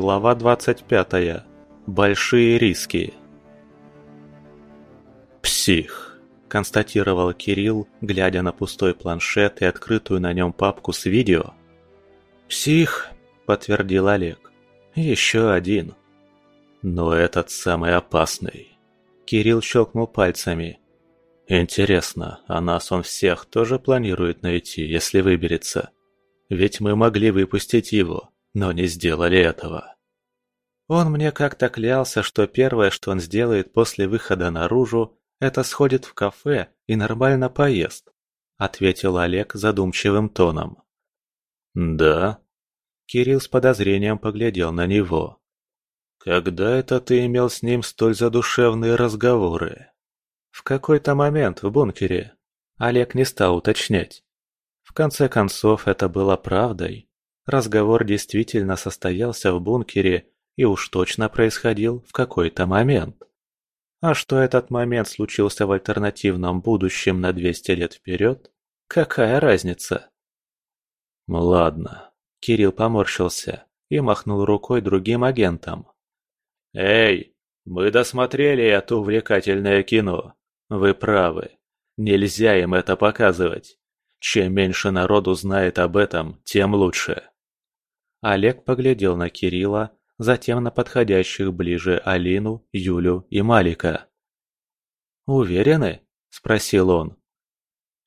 Глава 25. Большие риски. «Псих», – констатировал Кирилл, глядя на пустой планшет и открытую на нем папку с видео. «Псих», – подтвердил Олег. «Еще один». «Но этот самый опасный». Кирилл щелкнул пальцами. «Интересно, а нас он всех тоже планирует найти, если выберется? Ведь мы могли выпустить его, но не сделали этого». Он мне как-то клялся, что первое, что он сделает после выхода наружу, это сходит в кафе и нормально поест, ответил Олег задумчивым тоном. Да? Кирилл с подозрением поглядел на него. Когда это ты имел с ним столь задушевные разговоры? В какой-то момент в бункере. Олег не стал уточнять. В конце концов, это было правдой. Разговор действительно состоялся в бункере и уж точно происходил в какой-то момент. А что этот момент случился в альтернативном будущем на 200 лет вперед, какая разница? Ладно, Кирилл поморщился и махнул рукой другим агентам. «Эй, мы досмотрели это увлекательное кино. Вы правы. Нельзя им это показывать. Чем меньше народу знает об этом, тем лучше». Олег поглядел на Кирилла затем на подходящих ближе Алину, Юлю и Малика. «Уверены?» – спросил он.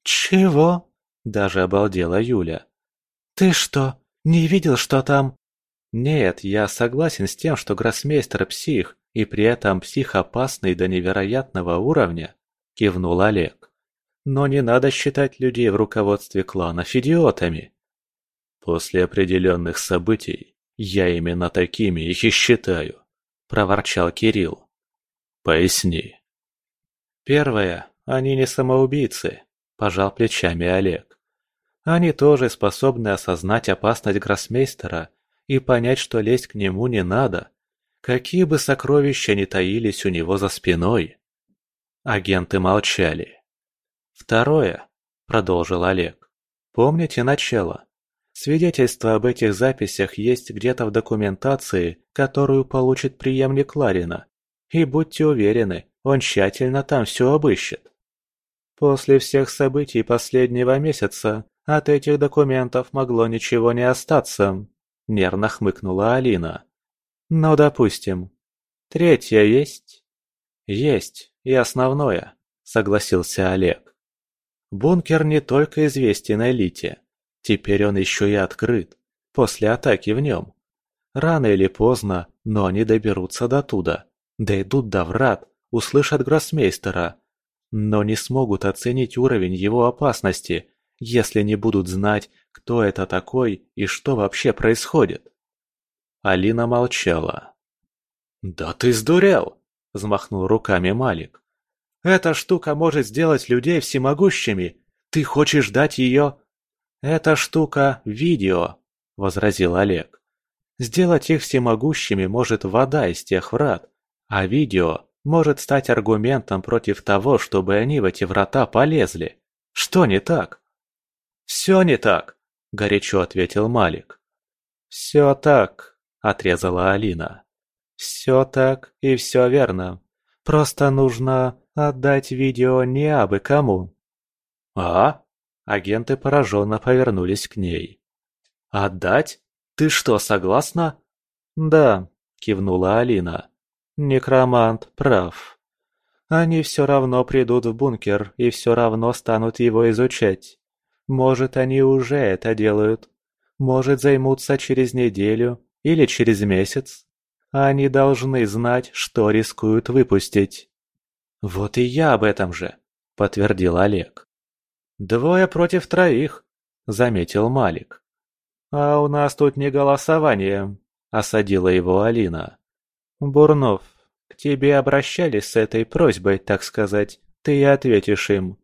«Чего?» – даже обалдела Юля. «Ты что, не видел, что там?» «Нет, я согласен с тем, что гроссмейстер псих, и при этом псих опасный до невероятного уровня», – кивнул Олег. «Но не надо считать людей в руководстве кланов идиотами». После определенных событий «Я именно такими их и считаю», – проворчал Кирилл. «Поясни». «Первое, они не самоубийцы», – пожал плечами Олег. «Они тоже способны осознать опасность гроссмейстера и понять, что лезть к нему не надо, какие бы сокровища ни таились у него за спиной». Агенты молчали. «Второе», – продолжил Олег, – «помните начало?» Свидетельство об этих записях есть где-то в документации, которую получит преемник Ларина. И будьте уверены, он тщательно там все обыщет. После всех событий последнего месяца от этих документов могло ничего не остаться, нервно хмыкнула Алина. Ну, допустим. Третье есть? Есть, и основное, согласился Олег. Бункер не только известен элите, Теперь он еще и открыт, после атаки в нем. Рано или поздно, но они доберутся до туда, дойдут до врат, услышат гроссмейстера, но не смогут оценить уровень его опасности, если не будут знать, кто это такой и что вообще происходит. Алина молчала. «Да ты сдурел!» – взмахнул руками Малик. «Эта штука может сделать людей всемогущими. Ты хочешь дать ее «Эта штука – видео», – возразил Олег. «Сделать их всемогущими может вода из тех врат, а видео может стать аргументом против того, чтобы они в эти врата полезли. Что не так?» «Все не так», – горячо ответил Малик. «Все так», – отрезала Алина. «Все так и все верно. Просто нужно отдать видео не абы кому». «А?» Агенты пораженно повернулись к ней. «Отдать? Ты что, согласна?» «Да», – кивнула Алина. «Некромант прав. Они все равно придут в бункер и все равно станут его изучать. Может, они уже это делают. Может, займутся через неделю или через месяц. Они должны знать, что рискуют выпустить». «Вот и я об этом же», – подтвердил Олег. «Двое против троих», — заметил Малик. «А у нас тут не голосование», — осадила его Алина. «Бурнов, к тебе обращались с этой просьбой, так сказать, ты и ответишь им.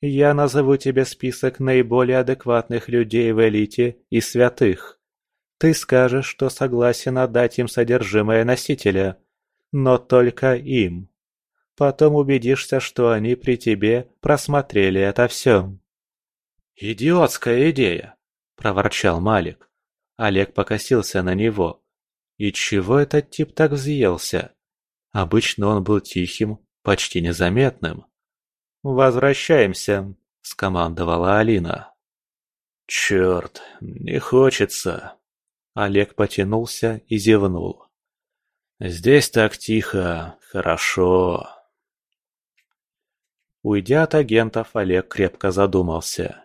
Я назову тебе список наиболее адекватных людей в элите и святых. Ты скажешь, что согласен отдать им содержимое носителя, но только им. Потом убедишься, что они при тебе просмотрели это все. «Идиотская идея!» – проворчал Малик. Олег покосился на него. И чего этот тип так взъелся? Обычно он был тихим, почти незаметным. «Возвращаемся», — скомандовала Алина. «Черт, не хочется». Олег потянулся и зевнул. «Здесь так тихо, хорошо». Уйдя от агентов, Олег крепко задумался.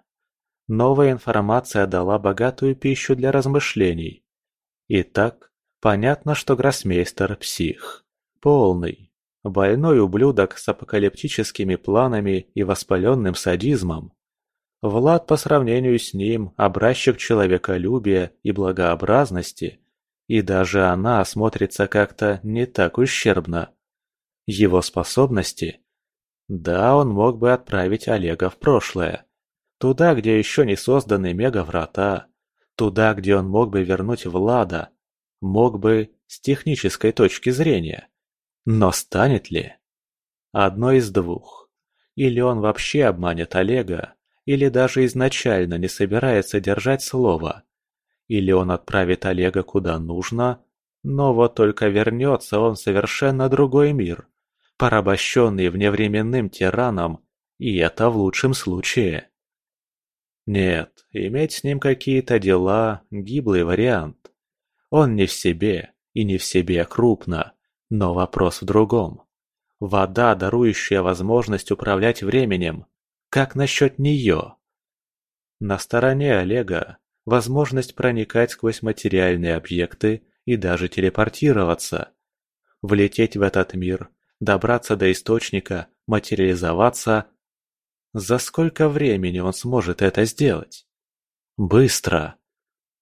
Новая информация дала богатую пищу для размышлений. Итак, понятно, что гроссмейстер – псих. Полный. Больной ублюдок с апокалиптическими планами и воспаленным садизмом. Влад по сравнению с ним – образчик человеколюбия и благообразности, и даже она смотрится как-то не так ущербно. Его способности да, он мог бы отправить Олега в прошлое. Туда, где еще не созданы мегаврата. Туда, где он мог бы вернуть Влада. Мог бы с технической точки зрения. Но станет ли? Одно из двух. Или он вообще обманет Олега, или даже изначально не собирается держать слово. Или он отправит Олега куда нужно, но вот только вернется он в совершенно другой мир, порабощенный вневременным тираном, и это в лучшем случае. Нет, иметь с ним какие-то дела – гиблый вариант. Он не в себе, и не в себе крупно, но вопрос в другом. Вода, дарующая возможность управлять временем, как насчет нее? На стороне Олега возможность проникать сквозь материальные объекты и даже телепортироваться. Влететь в этот мир добраться до источника, материализоваться. За сколько времени он сможет это сделать? Быстро.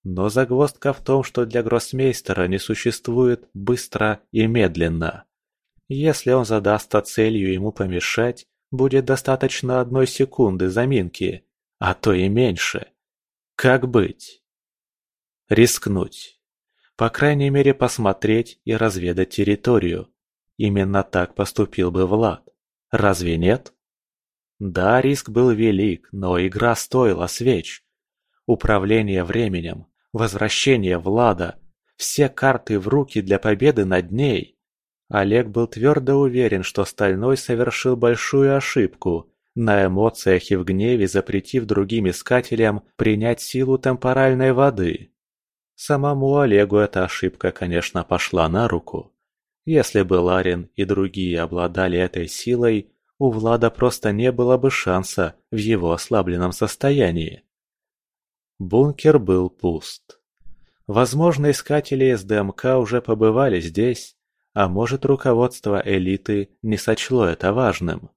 Но загвоздка в том, что для гроссмейстера не существует быстро и медленно. Если он задастся целью ему помешать, будет достаточно одной секунды заминки, а то и меньше. Как быть? Рискнуть. По крайней мере посмотреть и разведать территорию. Именно так поступил бы Влад. Разве нет? Да, риск был велик, но игра стоила свеч. Управление временем, возвращение Влада, все карты в руки для победы над ней. Олег был твердо уверен, что Стальной совершил большую ошибку, на эмоциях и в гневе запретив другим искателям принять силу темпоральной воды. Самому Олегу эта ошибка, конечно, пошла на руку. Если бы Ларин и другие обладали этой силой, у Влада просто не было бы шанса в его ослабленном состоянии. Бункер был пуст. Возможно, искатели СДМК уже побывали здесь, а может, руководство элиты не сочло это важным.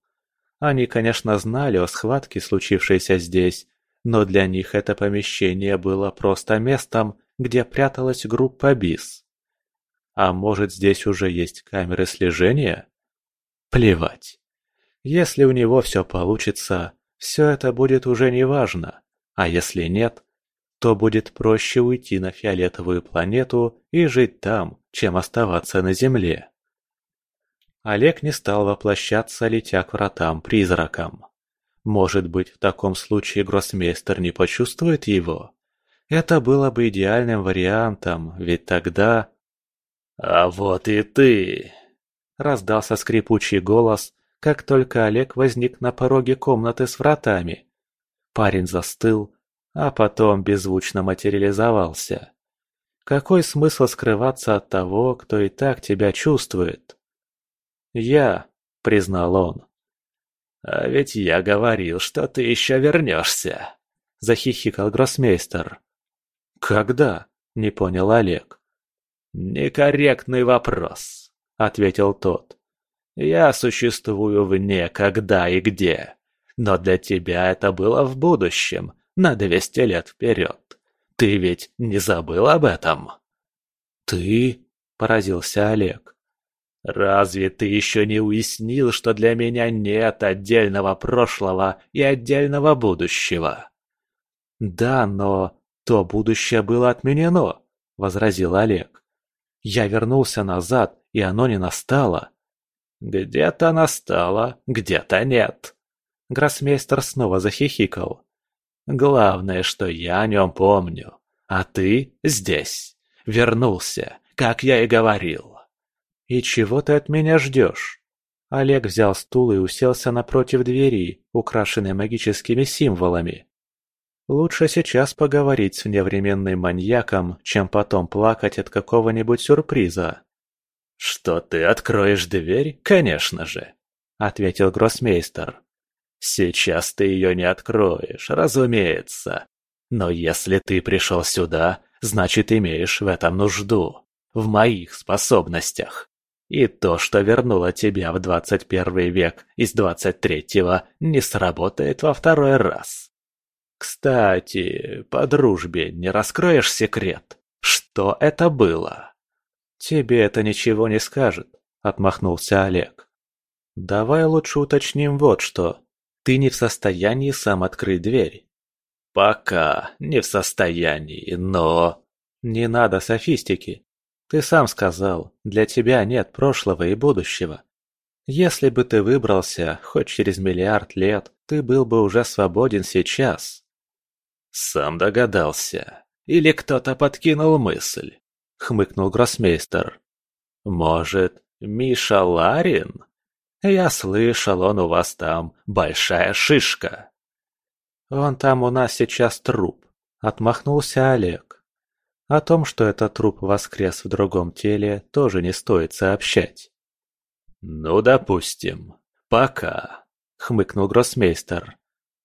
Они, конечно, знали о схватке, случившейся здесь, но для них это помещение было просто местом, где пряталась группа БИС. А может, здесь уже есть камеры слежения? Плевать. Если у него все получится, все это будет уже не важно. А если нет, то будет проще уйти на фиолетовую планету и жить там, чем оставаться на Земле. Олег не стал воплощаться, летя к вратам-призракам. Может быть, в таком случае гроссмейстер не почувствует его? Это было бы идеальным вариантом, ведь тогда... «А вот и ты!» – раздался скрипучий голос, как только Олег возник на пороге комнаты с вратами. Парень застыл, а потом беззвучно материализовался. Какой смысл скрываться от того, кто и так тебя чувствует? «Я», — признал он. «А ведь я говорил, что ты еще вернешься», — захихикал гроссмейстер. «Когда?» — не понял Олег. «Некорректный вопрос», — ответил тот. «Я существую вне когда и где, но для тебя это было в будущем, на двести лет вперед. Ты ведь не забыл об этом?» «Ты?» — поразился Олег. «Разве ты еще не уяснил, что для меня нет отдельного прошлого и отдельного будущего?» «Да, но то будущее было отменено», — возразил Олег. Я вернулся назад, и оно не настало. Где-то настало, где-то нет. Гроссмейстер снова захихикал. Главное, что я о нем помню. А ты здесь. Вернулся, как я и говорил. И чего ты от меня ждешь? Олег взял стул и уселся напротив двери, украшенной магическими символами. Лучше сейчас поговорить с вневременным маньяком, чем потом плакать от какого-нибудь сюрприза. «Что ты откроешь дверь? Конечно же!» — ответил гроссмейстер. «Сейчас ты ее не откроешь, разумеется. Но если ты пришел сюда, значит имеешь в этом нужду. В моих способностях. И то, что вернуло тебя в двадцать первый век из двадцать третьего, не сработает во второй раз. Кстати, по дружбе не раскроешь секрет? Что это было? Тебе это ничего не скажет, отмахнулся Олег. Давай лучше уточним вот что. Ты не в состоянии сам открыть дверь. Пока не в состоянии, но... Не надо софистики. Ты сам сказал, для тебя нет прошлого и будущего. Если бы ты выбрался хоть через миллиард лет, ты был бы уже свободен сейчас. «Сам догадался. Или кто-то подкинул мысль?» — хмыкнул гроссмейстер. «Может, Миша Ларин? Я слышал, он у вас там большая шишка». «Он там у нас сейчас труп», — отмахнулся Олег. О том, что этот труп воскрес в другом теле, тоже не стоит сообщать. «Ну, допустим. Пока», — хмыкнул гроссмейстер.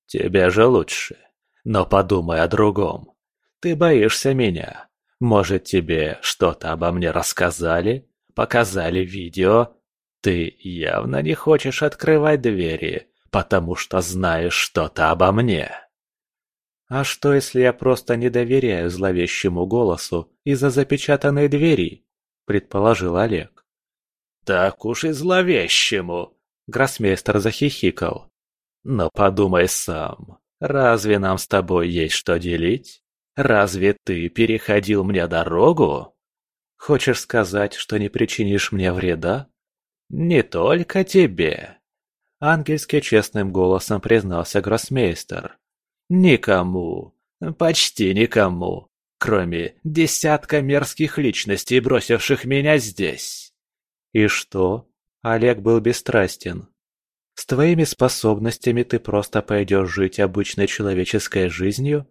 «Тебе же лучше. Но подумай о другом. Ты боишься меня. Может, тебе что-то обо мне рассказали? Показали видео? Ты явно не хочешь открывать двери, потому что знаешь что-то обо мне. А что, если я просто не доверяю зловещему голосу из-за запечатанной двери? Предположил Олег. Так уж и зловещему, Гроссмейстер захихикал. Но подумай сам. Разве нам с тобой есть что делить? Разве ты переходил мне дорогу? Хочешь сказать, что не причинишь мне вреда? Не только тебе. Ангельски честным голосом признался гроссмейстер. Никому, почти никому, кроме десятка мерзких личностей, бросивших меня здесь. И что? Олег был бесстрастен. С твоими способностями ты просто пойдешь жить обычной человеческой жизнью?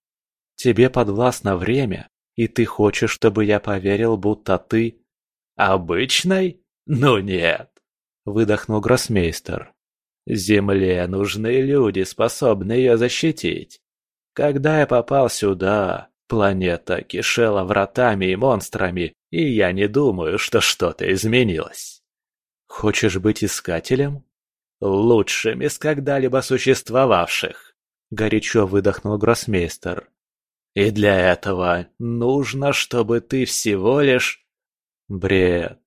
Тебе подвластно время, и ты хочешь, чтобы я поверил, будто ты... Обычной? Ну нет, выдохнул гроссмейстер. Земле нужны люди, способные ее защитить. Когда я попал сюда, планета кишела вратами и монстрами, и я не думаю, что что-то изменилось. Хочешь быть искателем? лучшим из когда-либо существовавших», — горячо выдохнул гроссмейстер. «И для этого нужно, чтобы ты всего лишь...» «Бред.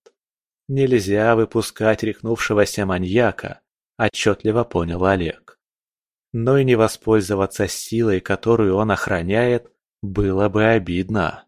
Нельзя выпускать рехнувшегося маньяка», — отчетливо понял Олег. Но и не воспользоваться силой, которую он охраняет, было бы обидно.